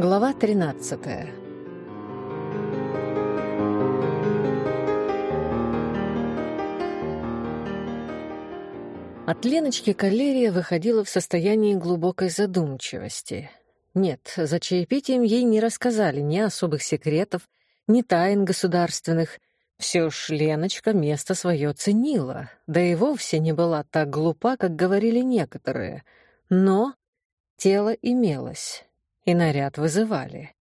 Глава 13 От Леночки Калерия выходила в состоянии глубокой задумчивости. Нет, за чаепитием ей не рассказали ни особых секретов, ни тайн государственных. Все ж Леночка место свое ценила, да и вовсе не была так глупа, как говорили некоторые. Но тело имелось, и наряд вызывали.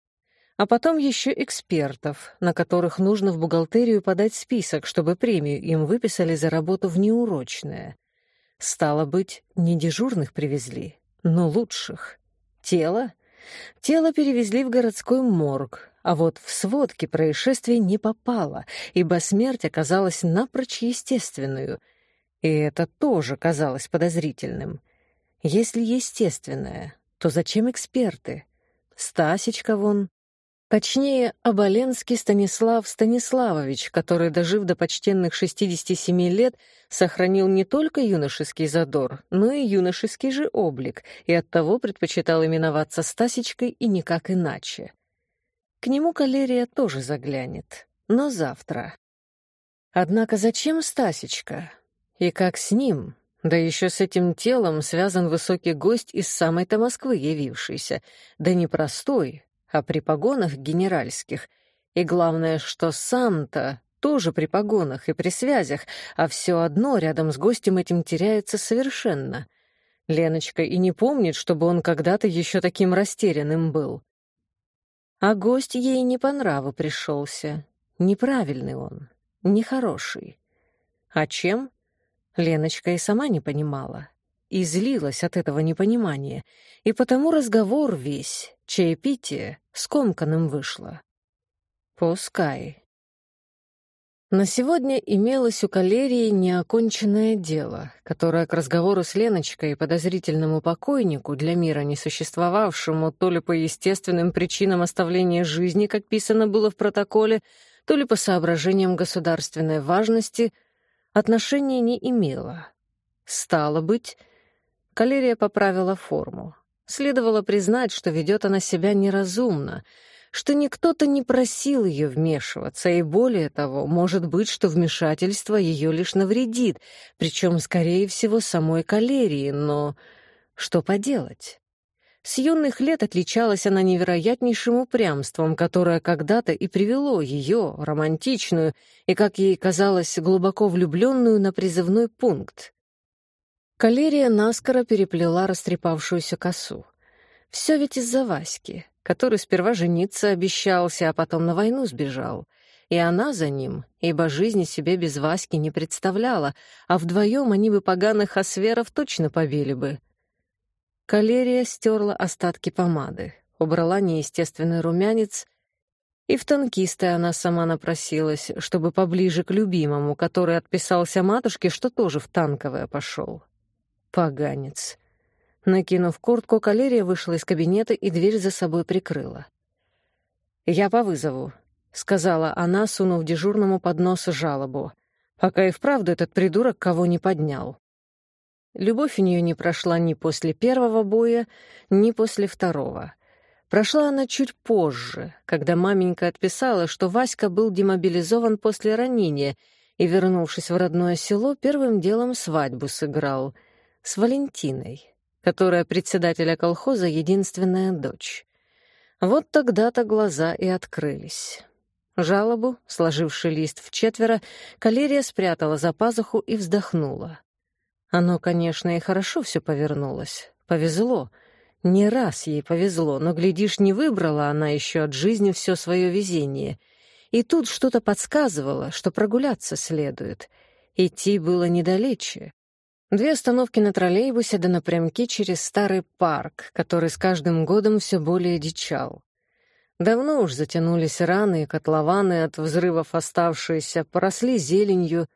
А потом еще экспертов, на которых нужно в бухгалтерию подать список, чтобы премию им выписали за работу в неурочное. Стало быть, не дежурных привезли, но лучших. Тело? Тело перевезли в городской морг, а вот в сводки происшествия не попало, ибо смерть оказалась напрочь естественную. И это тоже казалось подозрительным. Если естественное, то зачем эксперты? Стасечка вон. Точнее, Оболенский Станислав Станиславович, который, дожив до почтенных 67 лет, сохранил не только юношеский задор, но и юношеский же облик, и оттого предпочитал именоваться Стасечкой и никак иначе. К нему калерия тоже заглянет, но завтра. Однако зачем Стасечка? И как с ним? Да еще с этим телом связан высокий гость из самой-то Москвы явившийся, да не простой, а при погонах генеральских. И главное, что сам-то тоже при погонах и при связях, а все одно рядом с гостем этим теряется совершенно. Леночка и не помнит, чтобы он когда-то еще таким растерянным был. А гость ей не по нраву пришелся. Неправильный он, нехороший. А чем? Леночка и сама не понимала. И злилась от этого непонимания. И потому разговор весь, чаепитие, скомканным вышло. Пускай. На сегодня имелось у калерии неоконченное дело, которое к разговору с Леночкой и подозрительному покойнику, для мира не существовавшему то ли по естественным причинам оставления жизни, как писано было в протоколе, то ли по соображениям государственной важности — отношения не имела. Стало быть, Калерия поправила форму. Следовало признать, что ведет она себя неразумно, что никто-то не просил ее вмешиваться, и более того, может быть, что вмешательство ее лишь навредит, причем, скорее всего, самой Калерии, но что поделать? С юных лет отличалась она невероятнейшим упрямством, которое когда-то и привело ее, романтичную и, как ей казалось, глубоко влюбленную на призывной пункт. Калерия наскоро переплела растрепавшуюся косу. Все ведь из-за Васьки, который сперва жениться обещался, а потом на войну сбежал. И она за ним, ибо жизни себе без Васьки не представляла, а вдвоем они бы поганых осверов точно побили бы — Калерия стерла остатки помады, убрала неестественный румянец, и в танкисты она сама напросилась, чтобы поближе к любимому, который отписался матушке, что тоже в танковое пошел. Поганец. Накинув куртку, Калерия вышла из кабинета и дверь за собой прикрыла. «Я по вызову», — сказала она, сунув дежурному под нос жалобу, пока и вправду этот придурок кого не поднял. Любовь у нее не прошла ни после первого боя, ни после второго. Прошла она чуть позже, когда маменька отписала, что Васька был демобилизован после ранения и, вернувшись в родное село, первым делом свадьбу сыграл с Валентиной, которая председателя колхоза единственная дочь. Вот тогда-то глаза и открылись. Жалобу, сложивший лист в четверо, Калерия спрятала за пазуху и вздохнула. Оно, конечно, и хорошо все повернулось. Повезло. Не раз ей повезло, но, глядишь, не выбрала она еще от жизни все свое везение. И тут что-то подсказывало, что прогуляться следует. Идти было недалече. Две остановки на троллейбусе да напрямки через старый парк, который с каждым годом все более дичал. Давно уж затянулись раны и котлованы от взрывов оставшиеся, поросли зеленью,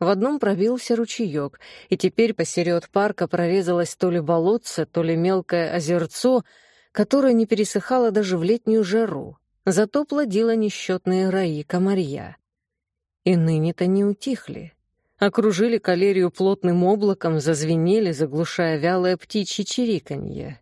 в одном пробился ручеек, и теперь посеред парка прорезалось то ли болотце, то ли мелкое озерцо, которое не пересыхало даже в летнюю жару, зато плодило несчетные раи комарья. И ныне-то не утихли. Окружили калерию плотным облаком, зазвенели, заглушая вялое птичье чириканье.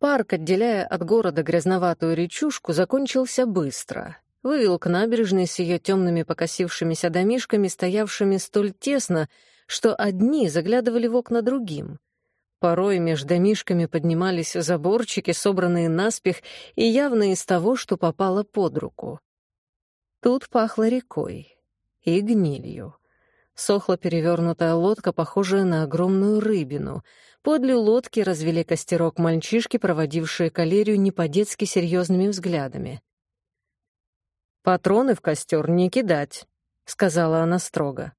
Парк, отделяя от города грязноватую речушку, закончился быстро. Вывел к набережной с ее темными покосившимися домишками, стоявшими столь тесно, что одни заглядывали в окна другим. Порой между домишками поднимались заборчики, собранные наспех и явно из того, что попало под руку. Тут пахло рекой и гнилью. Сохла перевернутая лодка, похожая на огромную рыбину. Подле лодки развели костерок мальчишки, проводившие калерию не по-детски серьезными взглядами. «Патроны в костер не кидать», — сказала она строго.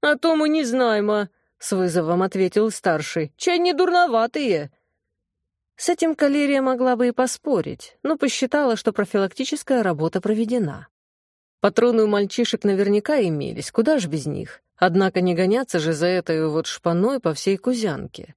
«А то мы не знаем, а...» — с вызовом ответил старший. «Чай не дурноватые». С этим калерия могла бы и поспорить, но посчитала, что профилактическая работа проведена. Патроны у мальчишек наверняка имелись, куда ж без них. Однако не гоняться же за этой вот шпаной по всей Кузянке.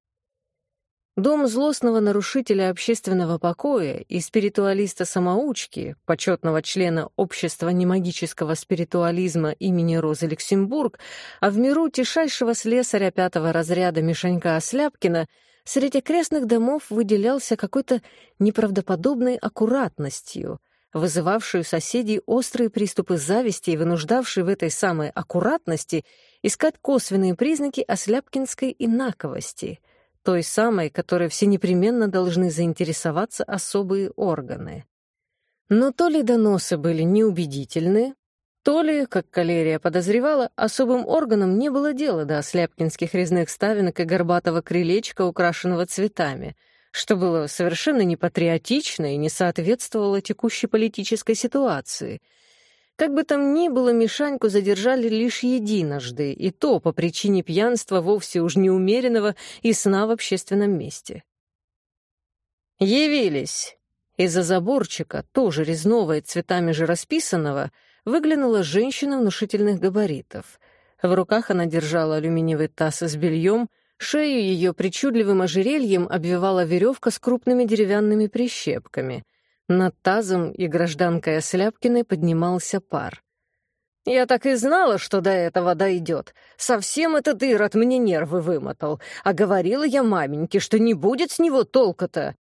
Дом злостного нарушителя общественного покоя и спиритуалиста-самоучки, почетного члена Общества немагического спиритуализма имени Розы Люксембург, а в миру тишайшего слесаря пятого разряда Мишанька Осляпкина, среди крестных домов выделялся какой-то неправдоподобной аккуратностью — вызывавшую соседей острые приступы зависти и вынуждавшую в этой самой аккуратности искать косвенные признаки осляпкинской инаковости, той самой, которой все непременно должны заинтересоваться особые органы. Но то ли доносы были неубедительны, то ли, как Калерия подозревала, особым органам не было дела до осляпкинских резных ставинок и горбатого крылечка, украшенного цветами — что было совершенно непатриотично и не соответствовало текущей политической ситуации. Как бы там ни было, Мишаньку задержали лишь единожды, и то по причине пьянства вовсе уж неумеренного и сна в общественном месте. «Явились!» Из-за заборчика, тоже резного и цветами же расписанного, выглянула женщина внушительных габаритов. В руках она держала алюминиевый таз с бельем — Шею ее причудливым ожерельем обвивала веревка с крупными деревянными прищепками. Над тазом и гражданкой Осляпкиной поднимался пар. «Я так и знала, что до этого дойдет. Совсем этот Ирод мне нервы вымотал. А говорила я маменьке, что не будет с него толка-то».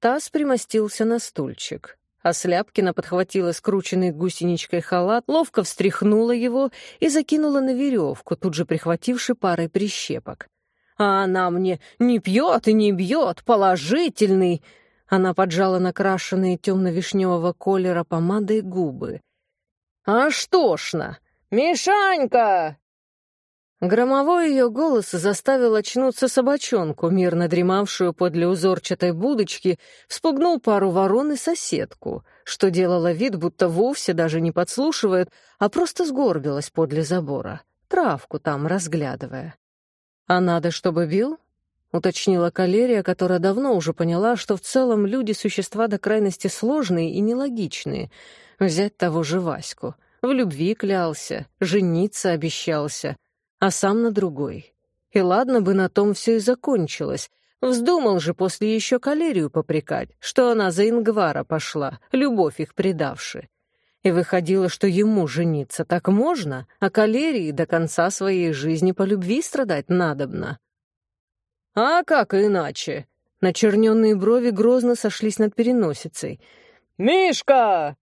Таз примостился на стульчик. А Сляпкина подхватила скрученный гусеничкой халат, ловко встряхнула его и закинула на веревку, тут же прихвативши парой прищепок. «А она мне не пьет и не бьет, положительный!» Она поджала накрашенные темно-вишневого колера помадой губы. «А что ж на? Мишанька!» Громовой ее голос заставил очнуться собачонку, мирно дремавшую подле узорчатой будочки, вспугнул пару ворон и соседку, что делала вид, будто вовсе даже не подслушивает, а просто сгорбилась подле забора, травку там разглядывая. «А надо, чтобы бил?» — уточнила Калерия, которая давно уже поняла, что в целом люди — существа до крайности сложные и нелогичные. Взять того же Ваську. В любви клялся, жениться обещался — а сам на другой. И ладно бы на том все и закончилось. Вздумал же после еще калерию попрекать, что она за Ингвара пошла, любовь их предавши. И выходило, что ему жениться так можно, а калерии до конца своей жизни по любви страдать надобно. «А как иначе?» Начерненные брови грозно сошлись над переносицей. «Мишка!»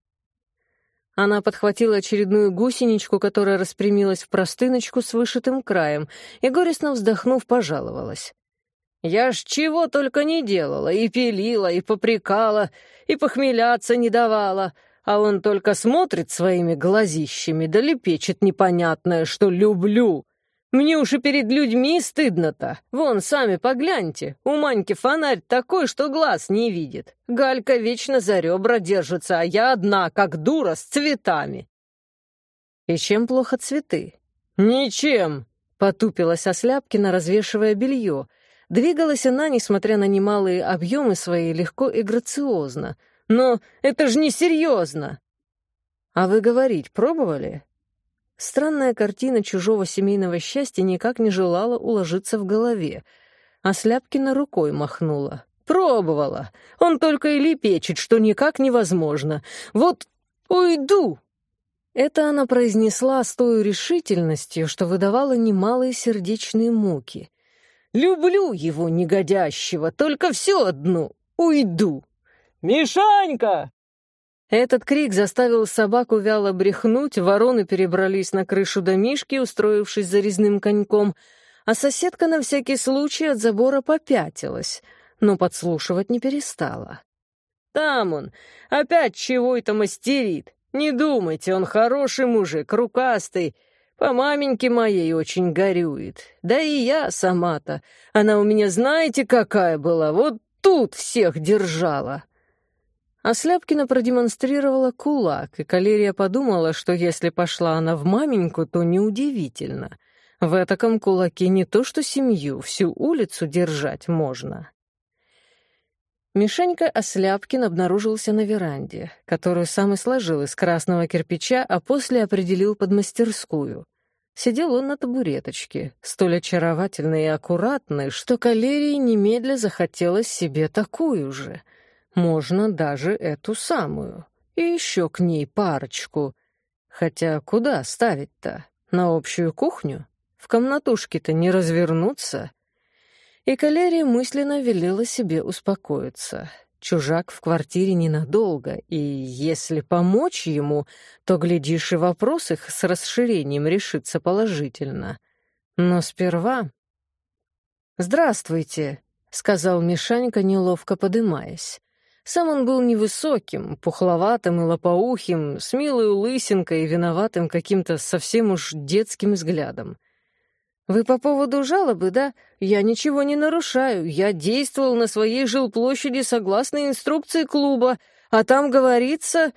Она подхватила очередную гусеничку, которая распрямилась в простыночку с вышитым краем, и, горестно вздохнув, пожаловалась. «Я ж чего только не делала, и пилила, и попрекала, и похмеляться не давала, а он только смотрит своими глазищами, да лепечет непонятное, что люблю, мне уж и перед людьми стыдно-то. Вон, сами погляньте. У Маньки фонарь такой, что глаз не видит. Галька вечно за ребра держится, а я одна, как дура, с цветами. И чем плохо цветы? Ничем, потупилась Осляпкина, развешивая белье. Двигалась она, несмотря на немалые объемы свои, легко и грациозно. Но это же несерьезно. А вы говорить пробовали? Странная картина чужого семейного счастья никак не желала уложиться в голове, а Сляпкина рукой махнула. «Пробовала. Он только и лепечет, что никак невозможно. Вот уйду!» Это она произнесла с той решительностью, что выдавала немалые сердечные муки. Люблю его негодящего, только все одно — уйду. «Мишанька!» Этот крик заставил собаку вяло брехнуть, вороны перебрались на крышу домишки, устроившись за резным коньком, а соседка на всякий случай от забора попятилась, но подслушивать не перестала. «Там он, опять чего это мастерит. Не думайте, он хороший мужик, рукастый, по маменьке моей очень горюет. Да и я сама-то. Она у меня знаете, какая была? Вот тут всех держала. А Сляпкина продемонстрировала кулак, и Калерия подумала, что если пошла она в маменьку, то неудивительно. В этаком кулаке не то что семью, всю улицу держать можно. Мишенька Осляпкин обнаружился на веранде, которую сам и сложил из красного кирпича, а после определил под мастерскую. Сидел он на табуреточке, столь очаровательный и аккуратный, что Калерии немедля захотелось себе такую же. Можно даже эту самую. И еще к ней парочку. Хотя куда ставить-то? На общую кухню? В комнатушке-то не развернуться. И Калерия мысленно велела себе успокоиться. Чужак в квартире ненадолго, и если помочь ему, то, глядишь, и вопрос их с расширением решится положительно. Но сперва... «Здравствуйте», — сказал Мишанька, неловко подымаясь. Сам он был невысоким, пухловатым и лопоухим, с милой улысинкой и виноватым каким-то совсем уж детским взглядом. «Вы по поводу жалобы, да? Я ничего не нарушаю. Я действовал на своей жилплощади согласно инструкции клуба, а там говорится...»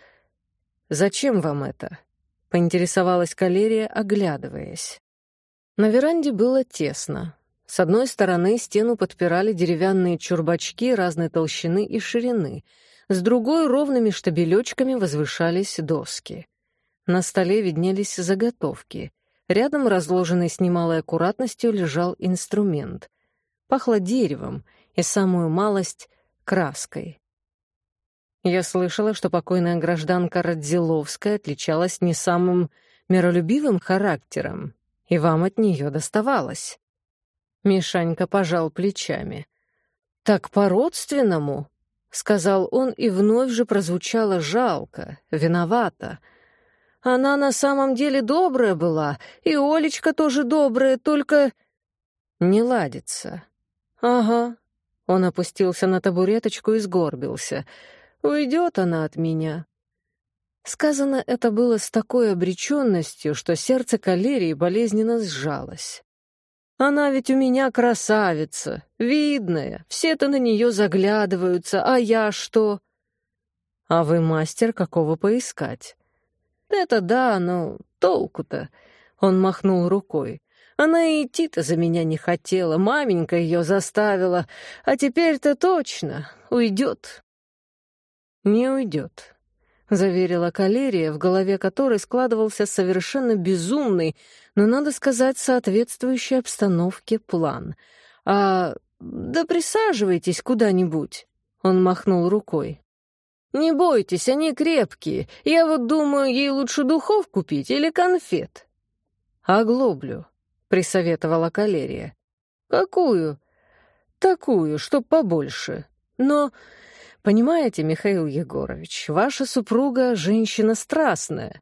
«Зачем вам это?» — поинтересовалась Калерия, оглядываясь. На веранде было тесно. С одной стороны стену подпирали деревянные чурбачки разной толщины и ширины, с другой ровными штабелечками возвышались доски. На столе виднелись заготовки — Рядом, разложенный с немалой аккуратностью, лежал инструмент. Пахло деревом и самую малость — краской. Я слышала, что покойная гражданка Радзиловская отличалась не самым миролюбивым характером, и вам от нее доставалось. Мишанька пожал плечами. «Так по-родственному», — сказал он, и вновь же прозвучало жалко, виновато — она на самом деле добрая была, и Олечка тоже добрая, только... Не ладится. Ага. Он опустился на табуреточку и сгорбился. Уйдет она от меня. Сказано это было с такой обреченностью, что сердце калерии болезненно сжалось. Она ведь у меня красавица, видная, все-то на нее заглядываются, а я что? А вы мастер, какого поискать? «Это да, но толку-то?» Он махнул рукой. «Она и идти-то за меня не хотела, маменька ее заставила, а теперь-то точно уйдет». «Не уйдет», — заверила Калерия, в голове которой складывался совершенно безумный, но, надо сказать, соответствующий обстановке план. «А да присаживайтесь куда-нибудь», — он махнул рукой. «Не бойтесь, они крепкие. Я вот думаю, ей лучше духов купить или конфет». «Оглоблю», — присоветовала Калерия. «Какую?» «Такую, чтоб побольше. Но, понимаете, Михаил Егорович, ваша супруга — женщина страстная».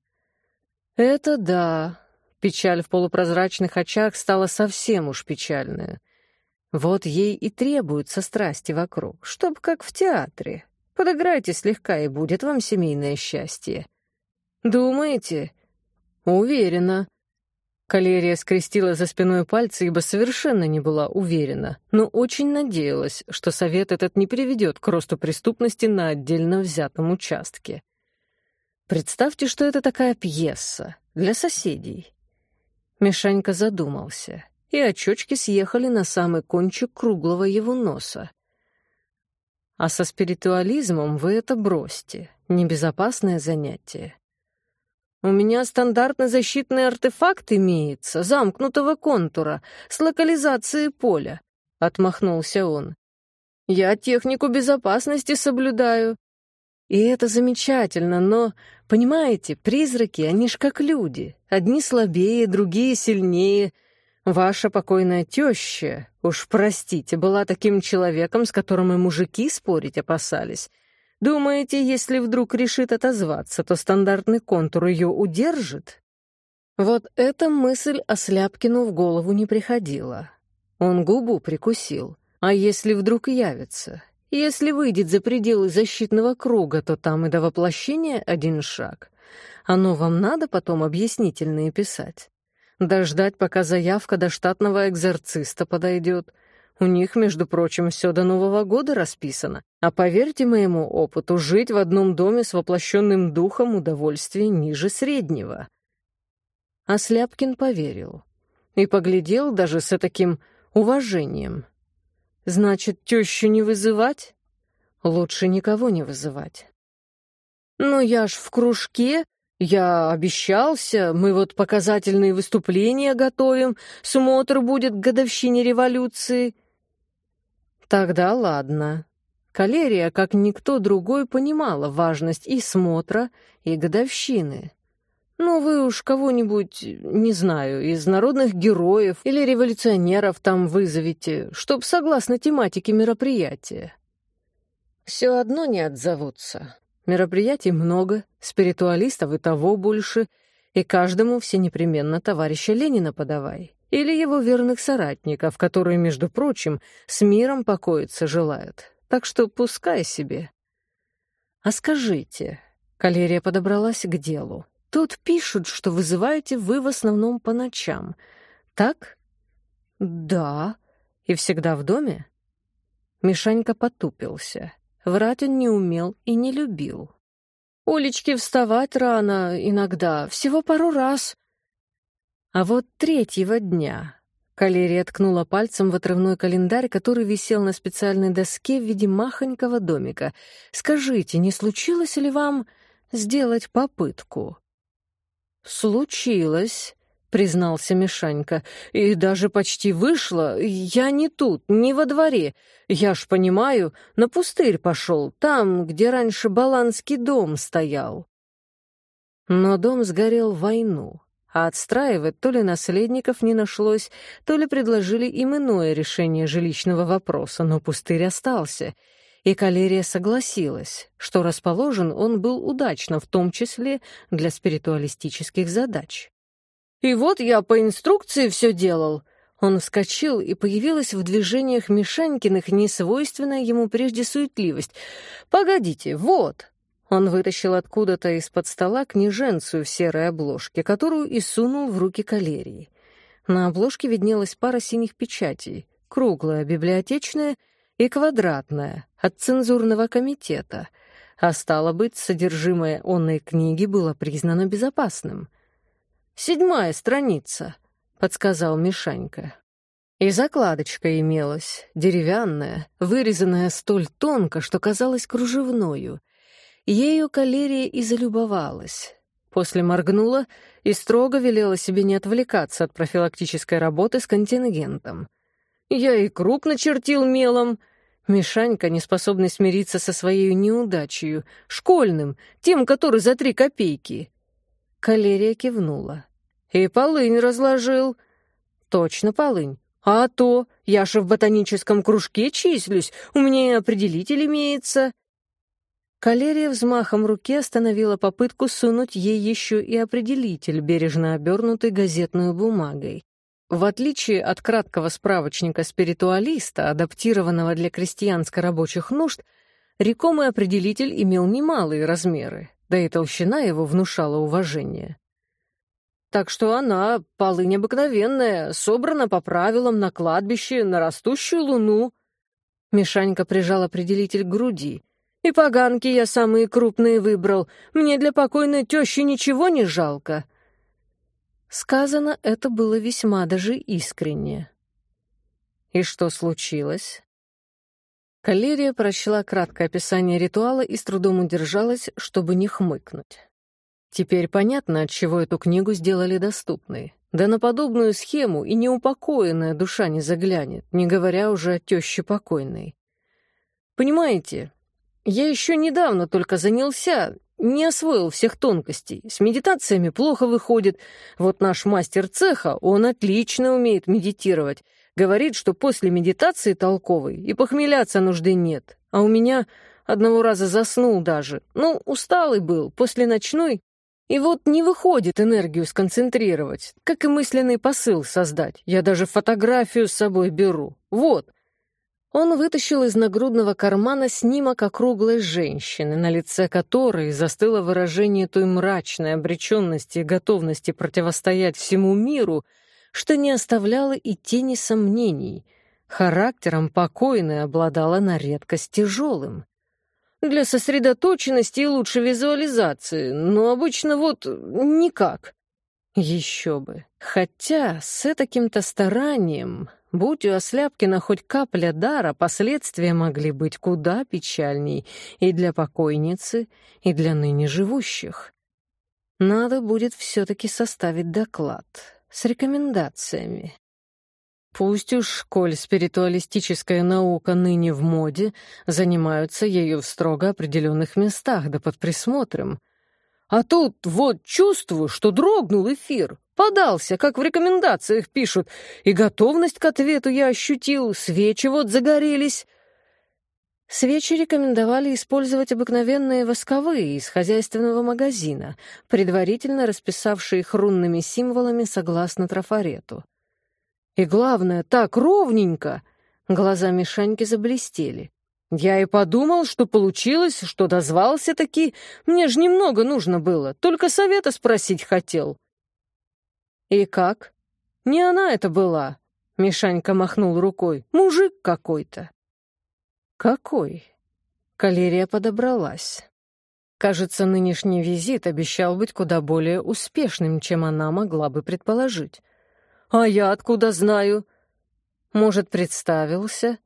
«Это да». Печаль в полупрозрачных очах стала совсем уж печальная. Вот ей и требуются страсти вокруг, чтоб как в театре, Подыграйте слегка, и будет вам семейное счастье. Думаете? Уверена. Калерия скрестила за спиной пальцы, ибо совершенно не была уверена, но очень надеялась, что совет этот не приведет к росту преступности на отдельно взятом участке. Представьте, что это такая пьеса для соседей. Мишанька задумался, и очечки съехали на самый кончик круглого его носа. А со спиритуализмом вы это бросьте. Небезопасное занятие. У меня стандартный защитный артефакт имеется, замкнутого контура, с локализацией поля. Отмахнулся он. Я технику безопасности соблюдаю. И это замечательно, но, понимаете, призраки, они ж как люди. Одни слабее, другие сильнее. Ваша покойная теща, уж простите, была таким человеком, с которым и мужики спорить опасались. Думаете, если вдруг решит отозваться, то стандартный контур ее удержит? Вот эта мысль Осляпкину в голову не приходила. Он губу прикусил. А если вдруг явится? Если выйдет за пределы защитного круга, то там и до воплощения один шаг. Оно вам надо потом объяснительные писать? Дождать, пока заявка до штатного экзорциста подойдет. У них, между прочим, все до Нового года расписано. А поверьте моему опыту, жить в одном доме с воплощенным духом удовольствие ниже среднего. А Сляпкин поверил. И поглядел даже с таким уважением. Значит, тещу не вызывать? Лучше никого не вызывать. «Но я ж в кружке я обещался, мы вот показательные выступления готовим, смотр будет к годовщине революции. Тогда ладно. Калерия, как никто другой, понимала важность и смотра, и годовщины. Ну, вы уж кого-нибудь, не знаю, из народных героев или революционеров там вызовите, чтоб согласно тематике мероприятия. Все одно не отзовутся. Мероприятий много, спиритуалистов и того больше, и каждому все непременно товарища Ленина подавай. Или его верных соратников, которые, между прочим, с миром покоиться желают. Так что пускай себе. А скажите, Калерия подобралась к делу. Тут пишут, что вызываете вы в основном по ночам. Так? Да. И всегда в доме? Мишанька потупился. Врать он не умел и не любил. «Олечке вставать рано иногда, всего пару раз». А вот третьего дня Калерия ткнула пальцем в отрывной календарь, который висел на специальной доске в виде махонького домика. «Скажите, не случилось ли вам сделать попытку?» «Случилось», признался Мишанька. «И даже почти вышло. Я не тут, не во дворе. Я ж понимаю, на пустырь пошел, там, где раньше Баланский дом стоял». Но дом сгорел в войну, а отстраивать то ли наследников не нашлось, то ли предложили им иное решение жилищного вопроса, но пустырь остался — и Калерия согласилась, что расположен он был удачно, в том числе для спиритуалистических задач. И вот я по инструкции все делал. Он вскочил, и появилась в движениях Мишанькиных несвойственная ему прежде суетливость. «Погодите, вот!» Он вытащил откуда-то из-под стола книженцию в серой обложке, которую и сунул в руки калерии. На обложке виднелась пара синих печатей, круглая, библиотечная и квадратная, от цензурного комитета, а стало быть, содержимое онной книги было признано безопасным — «Седьмая страница», — подсказал Мишанька. И закладочка имелась, деревянная, вырезанная столь тонко, что казалась кружевною. Ею калерия и залюбовалась. После моргнула и строго велела себе не отвлекаться от профилактической работы с контингентом. «Я и круг начертил мелом», Мишанька, не способный смириться со своей неудачей, школьным, тем, который за три копейки. Калерия кивнула. «И полынь разложил». «Точно полынь. А то, я же в ботаническом кружке числюсь, у меня и определитель имеется». Калерия взмахом руки остановила попытку сунуть ей еще и определитель, бережно обернутый газетной бумагой. В отличие от краткого справочника спиритуалиста, адаптированного для крестьянско-рабочих нужд, рекомый определитель имел немалые размеры да и толщина его внушала уважение. Так что она, полынь обыкновенная, собрана по правилам на кладбище на растущую луну. Мишанька прижал определитель к груди. И поганки я самые крупные выбрал. Мне для покойной тещи ничего не жалко. Сказано это было весьма даже искренне. И что случилось? Калерия прочла краткое описание ритуала и с трудом удержалась, чтобы не хмыкнуть. Теперь понятно, от чего эту книгу сделали доступной. Да на подобную схему и неупокоенная душа не заглянет, не говоря уже о тёще покойной. Понимаете, я еще недавно только занялся, не освоил всех тонкостей. С медитациями плохо выходит. Вот наш мастер цеха, он отлично умеет медитировать. Говорит, что после медитации толковой и похмеляться нужды нет. А у меня одного раза заснул даже. Ну, усталый был, после ночной. И вот не выходит энергию сконцентрировать, как и мысленный посыл создать. Я даже фотографию с собой беру. Вот. Он вытащил из нагрудного кармана снимок округлой женщины, на лице которой застыло выражение той мрачной обреченности и готовности противостоять всему миру — что не оставляло и тени сомнений. Характером покойной обладала на редкость тяжелым. Для сосредоточенности и лучшей визуализации, но обычно вот никак. Еще бы. Хотя с таким-то старанием, будь у Осляпкина хоть капля дара, последствия могли быть куда печальней и для покойницы, и для ныне живущих. Надо будет все-таки составить доклад с рекомендациями. Пусть уж, коль спиритуалистическая наука ныне в моде, занимаются ею в строго определенных местах, да под присмотром. А тут вот чувствую, что дрогнул эфир, подался, как в рекомендациях пишут, и готовность к ответу я ощутил, свечи вот загорелись — Свечи рекомендовали использовать обыкновенные восковые из хозяйственного магазина, предварительно расписавшие их рунными символами согласно трафарету. И главное, так ровненько! Глаза Мишаньки заблестели. Я и подумал, что получилось, что дозвался таки. Мне ж немного нужно было, только совета спросить хотел. И как? Не она это была. Мишанька махнул рукой. Мужик какой-то. «Какой?» Калерия подобралась. Кажется, нынешний визит обещал быть куда более успешным, чем она могла бы предположить. «А я откуда знаю?» «Может, представился?»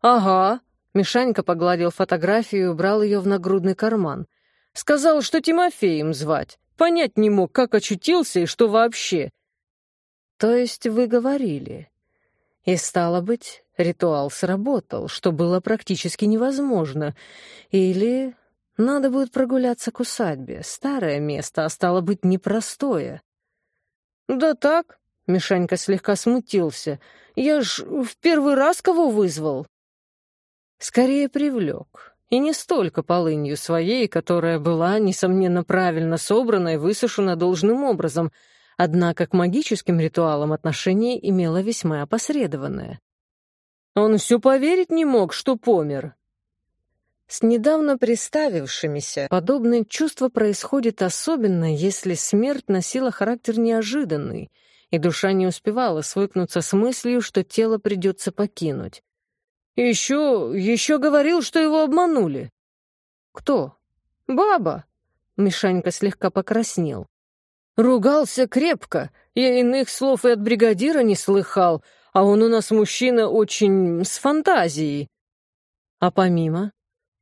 «Ага», — Мишанька погладил фотографию и убрал ее в нагрудный карман. «Сказал, что Тимофеем звать. Понять не мог, как очутился и что вообще». «То есть вы говорили?» И, стало быть, Ритуал сработал, что было практически невозможно. Или надо будет прогуляться к усадьбе. Старое место, а стало быть, непростое. «Да так», — Мишанька слегка смутился, — «я ж в первый раз кого вызвал?» Скорее привлек. И не столько полынью своей, которая была, несомненно, правильно собрана и высушена должным образом, однако к магическим ритуалам отношение имело весьма опосредованное. Он все поверить не мог, что помер. С недавно приставившимися подобное чувство происходит особенно, если смерть носила характер неожиданный, и душа не успевала свыкнуться с мыслью, что тело придется покинуть. Еще, еще говорил, что его обманули. Кто? Баба. Мишанька слегка покраснел. Ругался крепко. Я иных слов и от бригадира не слыхал, а он у нас мужчина очень с фантазией. А помимо?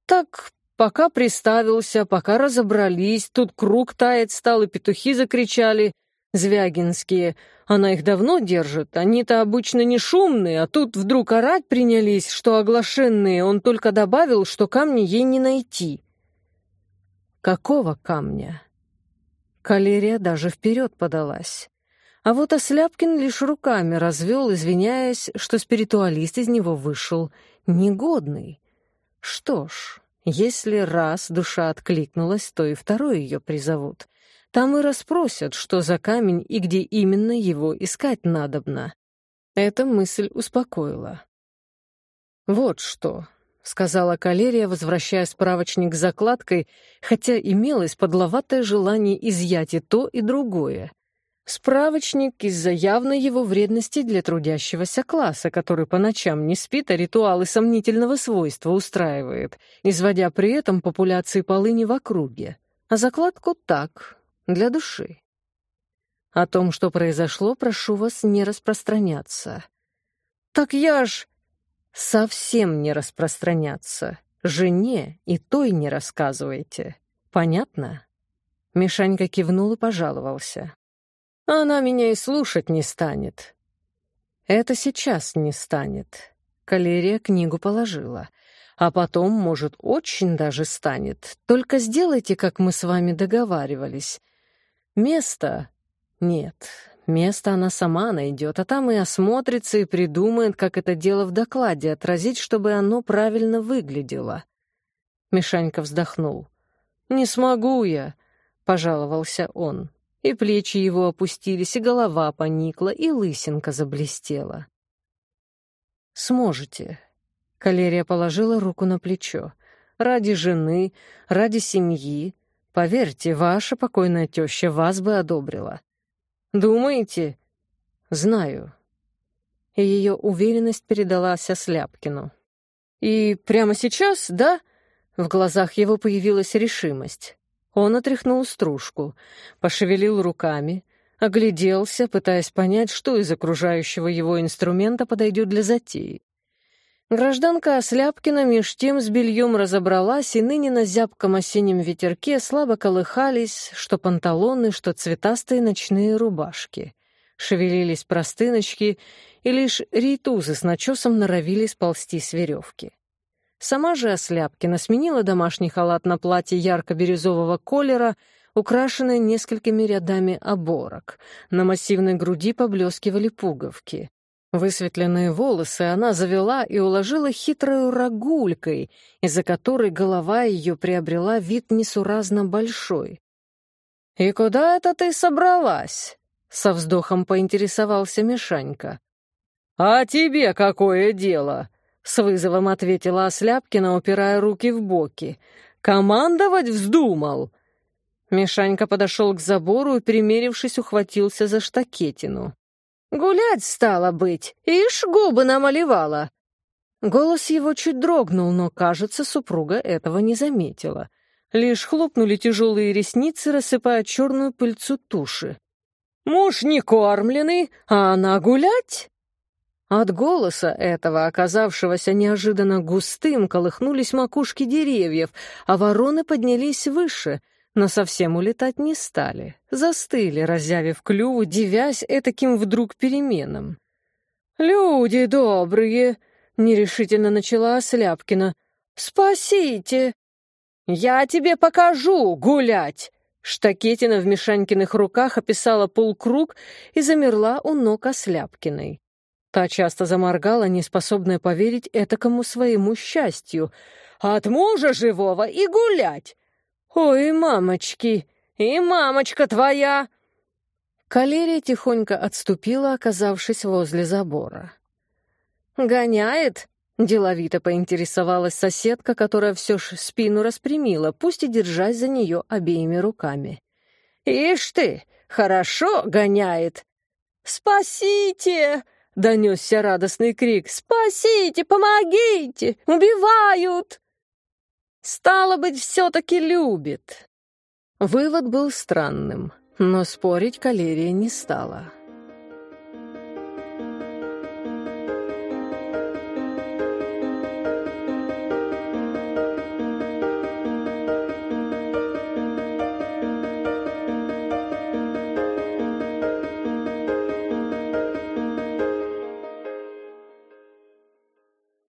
Так, пока приставился, пока разобрались, тут круг тает стал, и петухи закричали, звягинские. Она их давно держит, они-то обычно не шумные, а тут вдруг орать принялись, что оглашенные, он только добавил, что камни ей не найти. Какого камня? Калерия даже вперед подалась. А вот Осляпкин лишь руками развел, извиняясь, что спиритуалист из него вышел негодный. Что ж, если раз душа откликнулась, то и второй ее призовут. Там и расспросят, что за камень и где именно его искать надобно. Эта мысль успокоила. «Вот что», — сказала Калерия, возвращая справочник с закладкой, хотя имелось подловатое желание изъять и то, и другое. Справочник из-за явной его вредности для трудящегося класса, который по ночам не спит, а ритуалы сомнительного свойства устраивает, изводя при этом популяции полыни в округе. А закладку так, для души. О том, что произошло, прошу вас не распространяться. Так я ж... Совсем не распространяться. Жене и той не рассказывайте. Понятно? Мишанька кивнул и пожаловался. Она меня и слушать не станет. Это сейчас не станет. Калерия книгу положила. А потом, может, очень даже станет. Только сделайте, как мы с вами договаривались. Место? Нет, место она сама найдет, а там и осмотрится и придумает, как это дело в докладе отразить, чтобы оно правильно выглядело. Мишанька вздохнул. «Не смогу я», — пожаловался он. И плечи его опустились, и голова поникла, и лысинка заблестела. «Сможете». Калерия положила руку на плечо. «Ради жены, ради семьи. Поверьте, ваша покойная теща вас бы одобрила. Думаете?» «Знаю». И ее уверенность передалась Осляпкину. «И прямо сейчас, да?» В глазах его появилась решимость. Он отряхнул стружку, пошевелил руками, огляделся, пытаясь понять, что из окружающего его инструмента подойдет для затеи. Гражданка Осляпкина меж тем с бельем разобралась, и ныне на зябком осеннем ветерке слабо колыхались что панталоны, что цветастые ночные рубашки. Шевелились простыночки, и лишь рейтузы с начесом норовили сползти с веревки. Сама же Осляпкина сменила домашний халат на платье ярко-бирюзового колера, украшенное несколькими рядами оборок. На массивной груди поблескивали пуговки. Высветленные волосы она завела и уложила хитрой рогулькой, из-за которой голова ее приобрела вид несуразно большой. «И куда это ты собралась?» — со вздохом поинтересовался Мишанька. «А тебе какое дело?» — с вызовом ответила Осляпкина, упирая руки в боки. «Командовать вздумал!» Мишанька подошел к забору и, примерившись, ухватился за штакетину. «Гулять стало быть, ишь губы намалевала!» Голос его чуть дрогнул, но, кажется, супруга этого не заметила. Лишь хлопнули тяжелые ресницы, рассыпая черную пыльцу туши. «Муж не кормленный, а она гулять?» От голоса этого, оказавшегося неожиданно густым, колыхнулись макушки деревьев, а вороны поднялись выше, но совсем улетать не стали. Застыли, разъявив клюву, дивясь этаким вдруг переменам. «Люди добрые!» — нерешительно начала Осляпкина. «Спасите!» «Я тебе покажу гулять!» Штакетина в Мишанькиных руках описала полкруг и замерла у ног Осляпкиной. Та часто заморгала, неспособная поверить этакому своему счастью. «От мужа живого и гулять! Ой, мамочки, и мамочка твоя!» Калерия тихонько отступила, оказавшись возле забора. «Гоняет?» — деловито поинтересовалась соседка, которая все ж спину распрямила, пусть и держась за нее обеими руками. «Ишь ты, хорошо гоняет!» «Спасите!» — донесся радостный крик. «Спасите! Помогите! Убивают!» «Стало быть, все-таки любит!» Вывод был странным, но спорить Калерия не стала.